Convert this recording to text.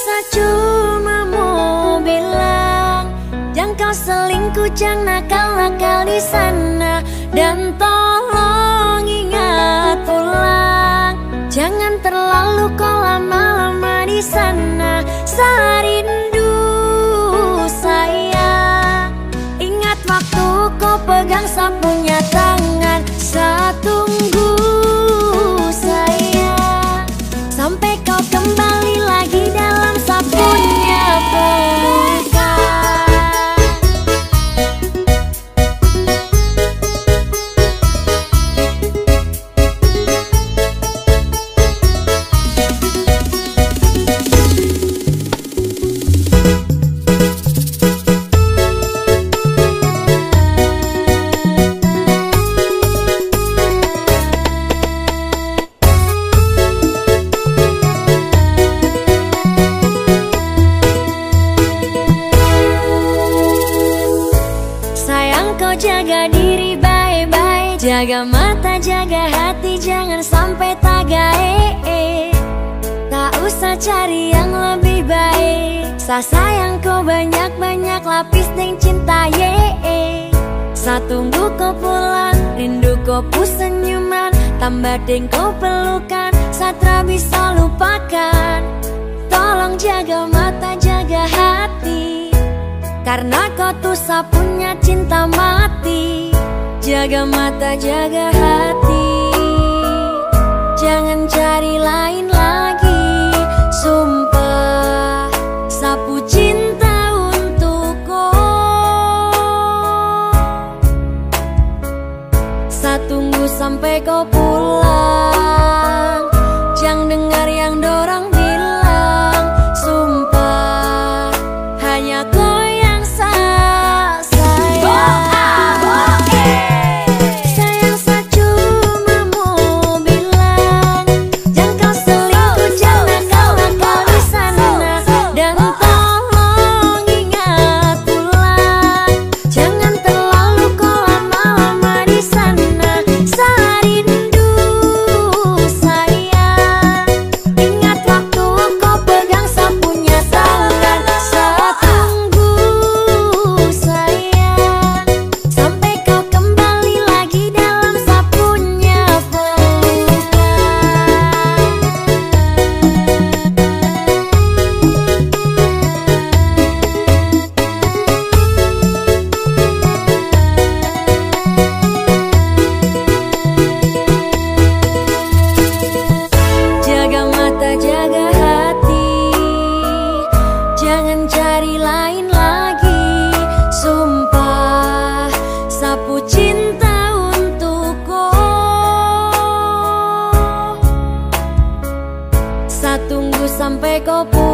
Sayang cuma mau bilang Jangan kau selingkuh, jangan nakal-nakal di sana. Dan tolong ingat pulang Jangan terlalu kau lama-lama di sana. Saya rindu sayang Ingat waktu kau pegang sapunya tangan jaga diri baik-baik. Jaga mata, jaga hati. Jangan sampai tagae Tak usah cari yang lebih baik. Sa sayang kau banyak-banyak lapis deng cinta ye Sa tunggu kau pulang Rindu kau pu senyuman. Tambah deng kau pelukan Satra bisa lupakan. Tolong jaga mata, jaga hati. Karena kau tuh sapunya cinta mati Jaga mata, jaga hati. Jangan cari lain lagi. Sumpah Sapu cinta untukku. Saya tunggu sampai kau pulang sampai kau pulang